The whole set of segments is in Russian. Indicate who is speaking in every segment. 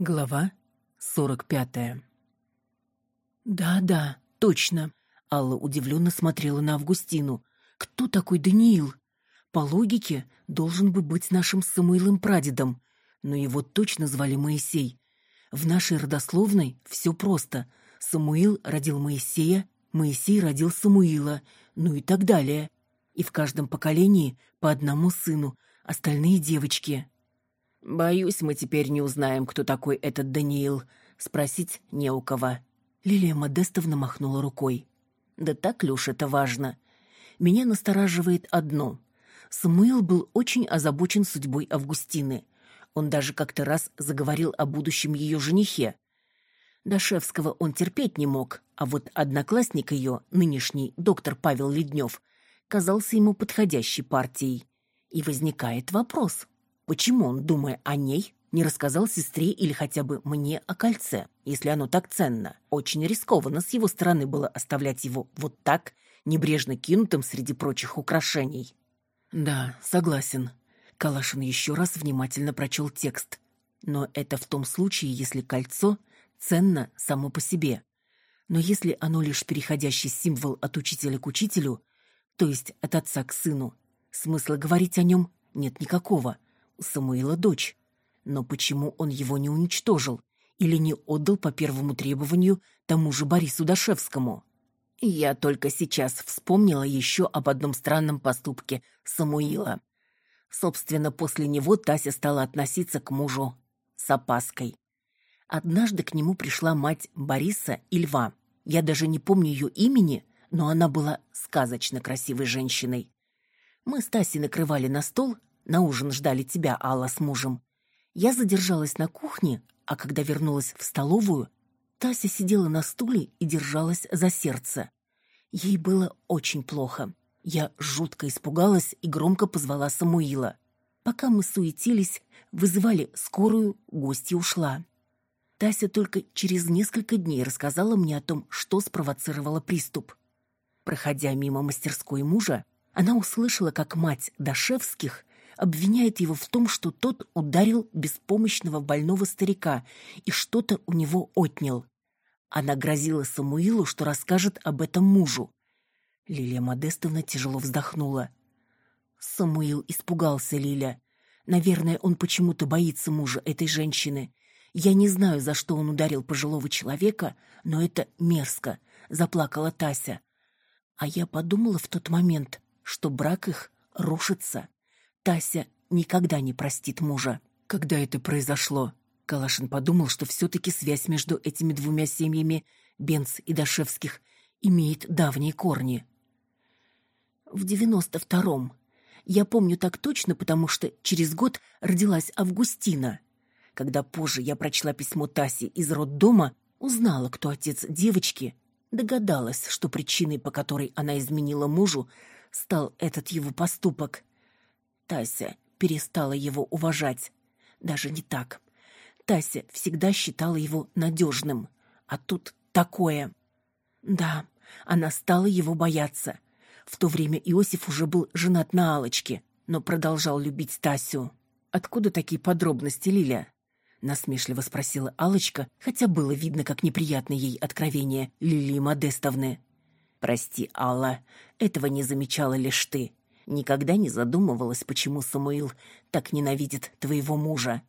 Speaker 1: Глава сорок пятая. «Да-да, точно». Алла удивленно смотрела на Августину. «Кто такой Даниил? По логике, должен бы быть нашим Самуилом прадедом, но его точно звали Моисей. В нашей родословной все просто. Самуил родил Моисея, Моисей родил Самуила, ну и так далее. И в каждом поколении по одному сыну, остальные девочки». «Боюсь, мы теперь не узнаем, кто такой этот Даниил. Спросить не у кого». Лилия Модестовна махнула рукой. «Да так уж это важно? Меня настораживает одно. Самуил был очень озабочен судьбой Августины. Он даже как-то раз заговорил о будущем ее женихе. Дашевского он терпеть не мог, а вот одноклассник ее, нынешний доктор Павел Леднев, казался ему подходящей партией. И возникает вопрос, Почему он, думая о ней, не рассказал сестре или хотя бы мне о кольце, если оно так ценно? Очень рискованно с его стороны было оставлять его вот так, небрежно кинутым среди прочих украшений. Да, согласен. Калашин еще раз внимательно прочел текст. Но это в том случае, если кольцо ценно само по себе. Но если оно лишь переходящий символ от учителя к учителю, то есть от отца к сыну, смысла говорить о нем нет никакого – Самуила дочь. Но почему он его не уничтожил или не отдал по первому требованию тому же Борису Дашевскому? Я только сейчас вспомнила еще об одном странном поступке Самуила. Собственно, после него Тася стала относиться к мужу с опаской. Однажды к нему пришла мать Бориса и Льва. Я даже не помню ее имени, но она была сказочно красивой женщиной. Мы с Тасей накрывали на стол, на ужин ждали тебя, Алла, с мужем. Я задержалась на кухне, а когда вернулась в столовую, Тася сидела на стуле и держалась за сердце. Ей было очень плохо. Я жутко испугалась и громко позвала Самуила. Пока мы суетились, вызывали скорую, гостья ушла. Тася только через несколько дней рассказала мне о том, что спровоцировало приступ. Проходя мимо мастерской мужа, она услышала, как мать Дашевских обвиняет его в том, что тот ударил беспомощного больного старика и что-то у него отнял. Она грозила Самуилу, что расскажет об этом мужу. Лилия Модестовна тяжело вздохнула. Самуил испугался Лиля. Наверное, он почему-то боится мужа этой женщины. Я не знаю, за что он ударил пожилого человека, но это мерзко, заплакала Тася. А я подумала в тот момент, что брак их рушится. Тася никогда не простит мужа. Когда это произошло? Калашин подумал, что все-таки связь между этими двумя семьями, Бенц и Дашевских, имеет давние корни. В девяносто втором. Я помню так точно, потому что через год родилась Августина. Когда позже я прочла письмо Таси из роддома, узнала, кто отец девочки, догадалась, что причиной, по которой она изменила мужу, стал этот его поступок. Тася перестала его уважать. Даже не так. Тася всегда считала его надежным. А тут такое. Да, она стала его бояться. В то время Иосиф уже был женат на Алочке, но продолжал любить Тасю. «Откуда такие подробности, Лиля?» Насмешливо спросила Алочка, хотя было видно, как неприятно ей откровение Лилии Модестовны. «Прости, Алла, этого не замечала лишь ты никогда не задумывалась, почему Самуил так ненавидит твоего мужа.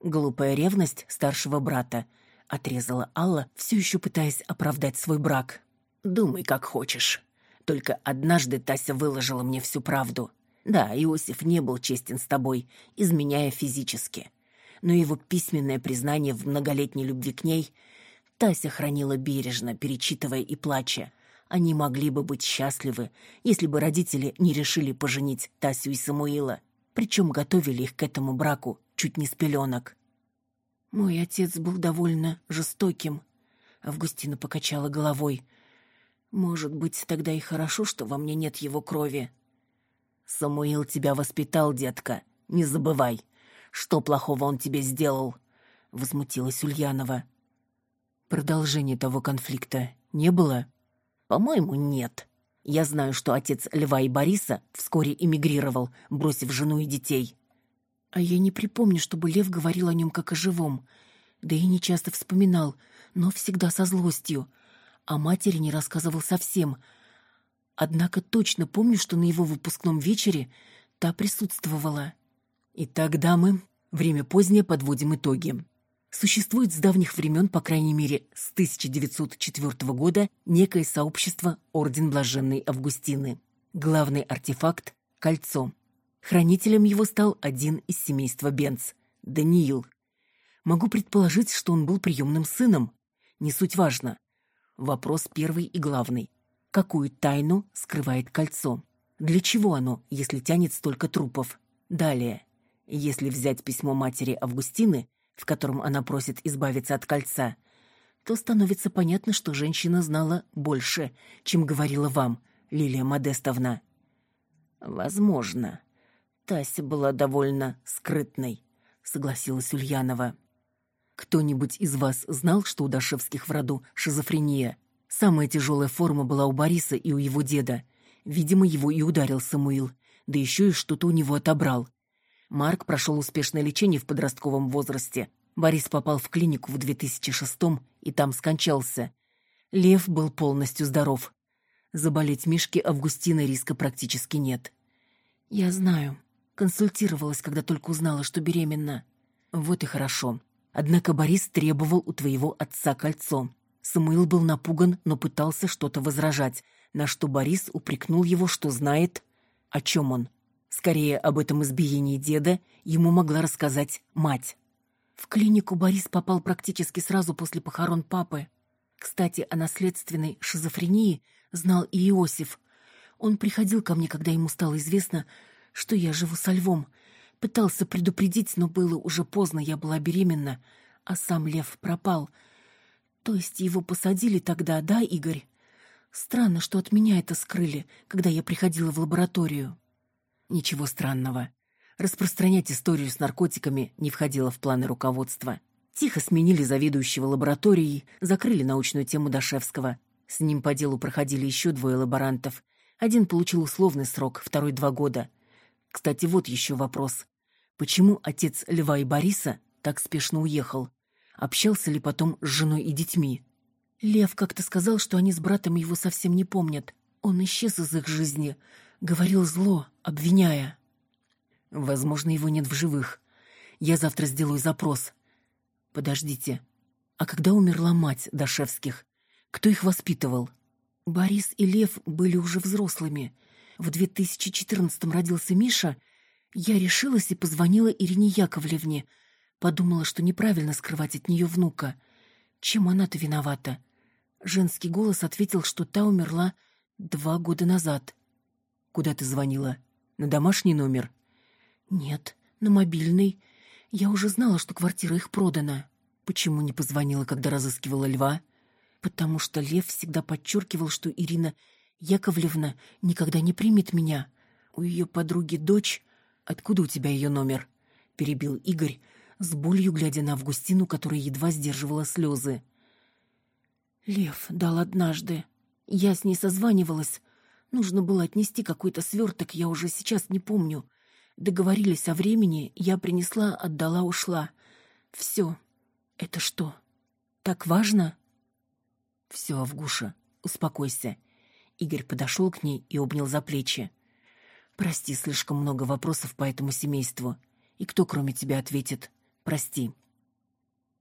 Speaker 1: Глупая ревность старшего брата, отрезала Алла, все еще пытаясь оправдать свой брак. Думай, как хочешь. Только однажды Тася выложила мне всю правду. Да, Иосиф не был честен с тобой, изменяя физически. Но его письменное признание в многолетней любви к ней Тася хранила бережно, перечитывая и плача. Они могли бы быть счастливы, если бы родители не решили поженить Тасю и Самуила, причем готовили их к этому браку чуть не с пеленок. «Мой отец был довольно жестоким», — Августина покачала головой. «Может быть, тогда и хорошо, что во мне нет его крови». «Самуил тебя воспитал, детка, не забывай. Что плохого он тебе сделал?» — возмутилась Ульянова. «Продолжения того конфликта не было?» По-моему, нет. Я знаю, что отец Льва и Бориса вскоре эмигрировал, бросив жену и детей. А я не припомню, чтобы Лев говорил о нем как о живом. Да и не часто вспоминал, но всегда со злостью. О матери не рассказывал совсем. Однако точно помню, что на его выпускном вечере та присутствовала. Итак, дамы, время позднее, подводим итоги. Существует с давних времен, по крайней мере, с 1904 года, некое сообщество Орден Блаженной Августины. Главный артефакт – кольцо. Хранителем его стал один из семейства Бенц – Даниил. Могу предположить, что он был приемным сыном. Не суть важно. Вопрос первый и главный. Какую тайну скрывает кольцо? Для чего оно, если тянет столько трупов? Далее. Если взять письмо матери Августины, в котором она просит избавиться от кольца, то становится понятно, что женщина знала больше, чем говорила вам, Лилия Модестовна. Возможно. Тася была довольно скрытной, согласилась Ульянова. Кто-нибудь из вас знал, что у Дашевских в роду шизофрения? Самая тяжелая форма была у Бориса и у его деда. Видимо, его и ударил Самуил, да еще и что-то у него отобрал. Марк прошел успешное лечение в подростковом возрасте. Борис попал в клинику в 2006 и там скончался. Лев был полностью здоров. Заболеть Мишке Августина риска практически нет. «Я знаю. Консультировалась, когда только узнала, что беременна». «Вот и хорошо. Однако Борис требовал у твоего отца кольцо. Самуил был напуган, но пытался что-то возражать, на что Борис упрекнул его, что знает, о чем он. Скорее, об этом избиении деда ему могла рассказать мать. В клинику Борис попал практически сразу после похорон папы. Кстати, о наследственной шизофрении знал и Иосиф. Он приходил ко мне, когда ему стало известно, что я живу со львом, Пытался предупредить, но было уже поздно, я была беременна, а сам лев пропал. То есть его посадили тогда, да, Игорь? Странно, что от меня это скрыли, когда я приходила в лабораторию. Ничего странного. Распространять историю с наркотиками не входило в планы руководства. Тихо сменили заведующего лабораторией, закрыли научную тему Дашевского. С ним по делу проходили еще двое лаборантов. Один получил условный срок, второй — два года. Кстати, вот еще вопрос. Почему отец Льва и Бориса так спешно уехал? Общался ли потом с женой и детьми? Лев как-то сказал, что они с братом его совсем не помнят. Он исчез из их жизни, говорил зло, обвиняя. Возможно, его нет в живых. Я завтра сделаю запрос. Подождите. А когда умерла мать Дашевских? Кто их воспитывал? Борис и Лев были уже взрослыми — в 2014 родился Миша, я решилась и позвонила Ирине Яковлевне. Подумала, что неправильно скрывать от нее внука. Чем она-то виновата? Женский голос ответил, что та умерла два года назад. «Куда ты звонила? На домашний номер?» «Нет, на мобильный. Я уже знала, что квартира их продана. Почему не позвонила, когда разыскивала льва?» «Потому что Лев всегда подчеркивал, что Ирина Яковлевна никогда не примет меня. У ее подруги дочь... Откуда у тебя ее номер?» — перебил Игорь, с болью глядя на Августину, которая едва сдерживала слезы. «Лев дал однажды. Я с ней созванивалась. Нужно было отнести какой-то сверток, я уже сейчас не помню. Договорились о времени, я принесла, отдала, ушла. Все. Это что, так важно?» «Все, Авгуша, успокойся. Игорь подошел к ней и обнял за плечи. «Прости, слишком много вопросов по этому семейству. И кто, кроме тебя, ответит? Прости».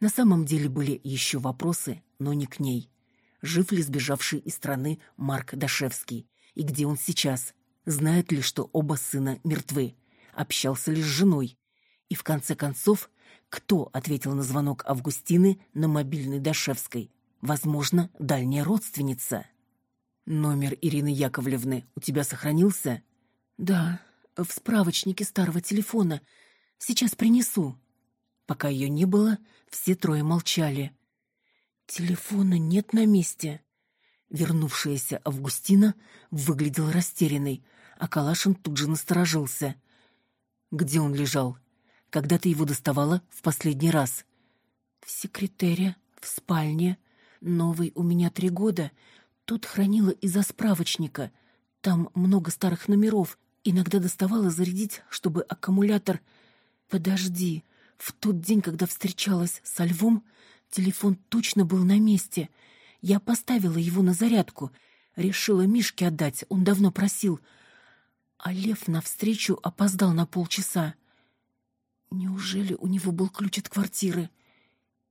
Speaker 1: На самом деле были еще вопросы, но не к ней. Жив ли сбежавший из страны Марк Дашевский? И где он сейчас? Знает ли, что оба сына мертвы? Общался ли с женой? И в конце концов, кто ответил на звонок Августины на мобильной Дашевской? Возможно, дальняя родственница. «Номер Ирины Яковлевны у тебя сохранился?» «Да, в справочнике старого телефона. Сейчас принесу». Пока ее не было, все трое молчали. «Телефона нет на месте». Вернувшаяся Августина выглядела растерянной, а Калашин тут же насторожился. «Где он лежал? Когда ты его доставала в последний раз?» «В секретаре, в спальне. Новый у меня три года. Тут хранила из-за справочника. Там много старых номеров. Иногда доставала зарядить, чтобы аккумулятор... Подожди, В тот день, когда встречалась со львом, телефон точно был на месте. Я поставила его на зарядку. Решила Мишке отдать, он давно просил. А лев навстречу опоздал на полчаса. Неужели у него был ключ от квартиры?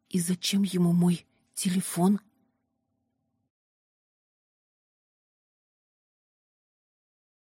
Speaker 1: И зачем ему мой телефон? —